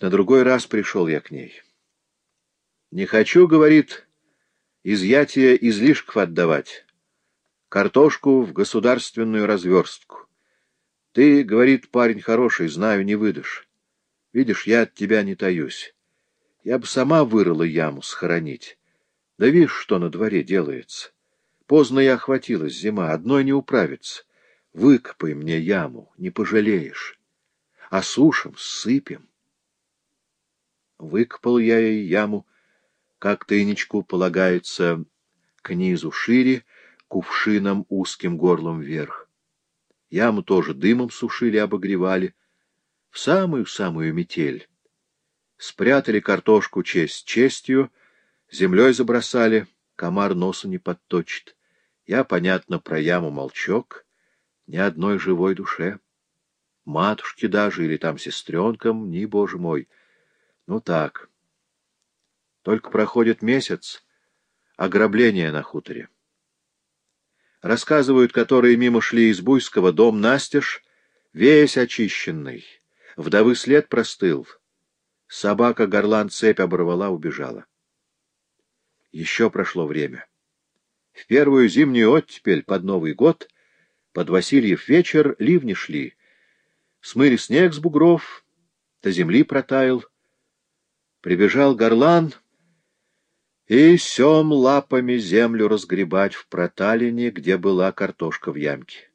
На другой раз пришел я к ней. «Не хочу, — говорит, — изъятие излишков отдавать, картошку в государственную разверстку. Ты, — говорит, — парень хороший, знаю, не выдашь. Видишь, я от тебя не таюсь. Я бы сама вырыла яму схоронить. Да видишь, что на дворе делается. Поздно я охватилась, зима, одной не управится. Выкопай мне яму, не пожалеешь. Осушим, сыпем. Выкопал я ей яму, как тынечку полагается, к низу шире, кувшином узким горлом вверх. Яму тоже дымом сушили, обогревали. В самую-самую метель. Спрятали картошку честь честью, землей забросали, комар носу не подточит. Я, понятно, про яму молчок, ни одной живой душе. Матушке даже или там сестренкам, ни, боже мой — ну так. Только проходит месяц, ограбление на хуторе. Рассказывают, которые мимо шли из Буйского, дом Настеж, весь очищенный, вдовы след простыл. Собака горлан цепь оборвала, убежала. Еще прошло время. В первую зимнюю оттепель под Новый год под Васильев вечер ливни шли. Смыли снег с бугров, до земли протаял, Прибежал горлан и сем лапами землю разгребать в проталине, где была картошка в ямке.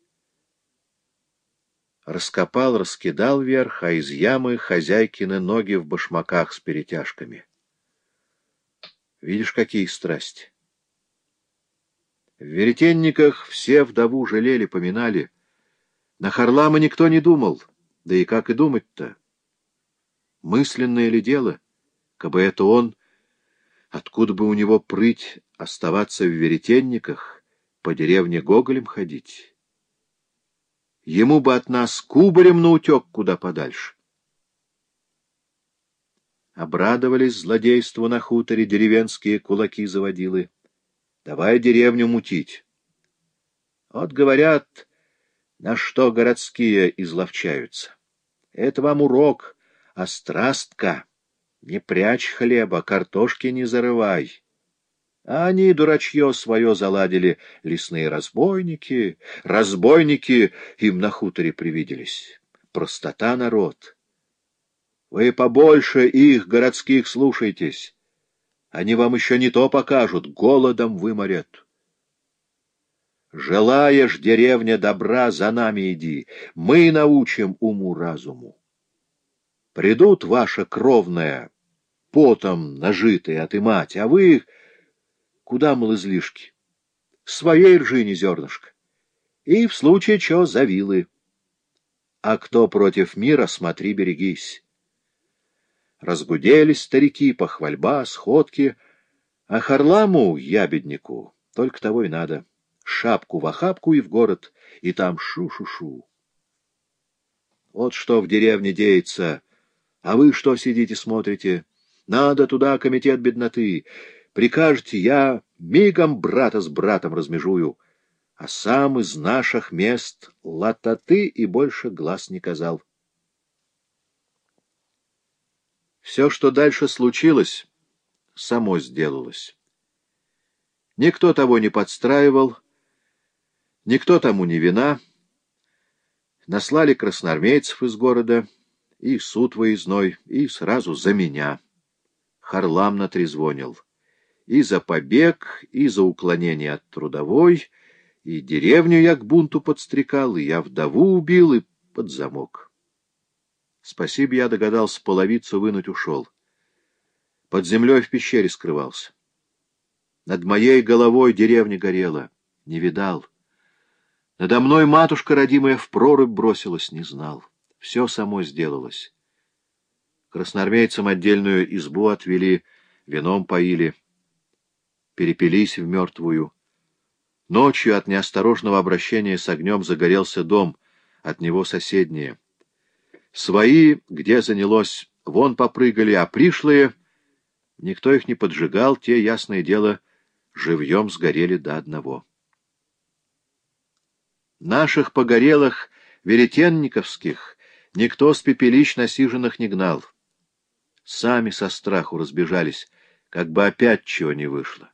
Раскопал, раскидал вверх, а из ямы хозяйкины ноги в башмаках с перетяжками. Видишь, какие страсти! В веретенниках все вдову жалели, поминали. На Харлама никто не думал, да и как и думать-то? Мысленное ли дело — Кабы это он, откуда бы у него прыть оставаться в веретенниках, по деревне Гоголем ходить? Ему бы от нас кубарем наутек куда подальше. Обрадовались злодейству на хуторе деревенские кулаки заводилы. Давай деревню мутить. Вот говорят, на что городские изловчаются. Это вам урок, а страстка. Не прячь хлеба, картошки не зарывай. А они, дурачье свое, заладили лесные разбойники. Разбойники им на хуторе привиделись. Простота народ. Вы побольше их, городских, слушайтесь. Они вам еще не то покажут, голодом выморят. Желаешь, деревня добра, за нами иди. Мы научим уму-разуму. Придут ваша кровная, потом нажитые отымать, а вы их... Куда, мол, излишки? Своей ржи зернышко. И в случае чего завилы. А кто против мира, смотри, берегись. Разгуделись старики, похвальба, сходки, а Харламу, ябеднику, только того и надо. Шапку в охапку и в город, и там шу-шу-шу. Вот что в деревне деется, а вы что сидите смотрите? Надо туда комитет бедноты. Прикажете, я мигом брата с братом размежую. А сам из наших мест лататы и больше глаз не казал. Все, что дальше случилось, само сделалось. Никто того не подстраивал, никто тому не вина. Наслали красноармейцев из города — и суд выездной, и сразу за меня. Харлам натрезвонил. И за побег, и за уклонение от трудовой, и деревню я к бунту подстрекал, и я вдову убил, и под замок. Спасибо, я догадался половицу вынуть ушел. Под землей в пещере скрывался. Над моей головой деревня горела. Не видал. Надо мной матушка родимая в прорубь бросилась, не знал. Все само сделалось. Красноармейцам отдельную избу отвели, вином поили, перепились в мертвую. Ночью от неосторожного обращения с огнем загорелся дом, от него соседние. Свои, где занялось, вон попрыгали, а пришлые... Никто их не поджигал, те, ясное дело, живьем сгорели до одного. Наших погорелых веретенниковских Никто с пепелищ насиженных не гнал. сами со страху разбежались, как бы опять чего не вышло.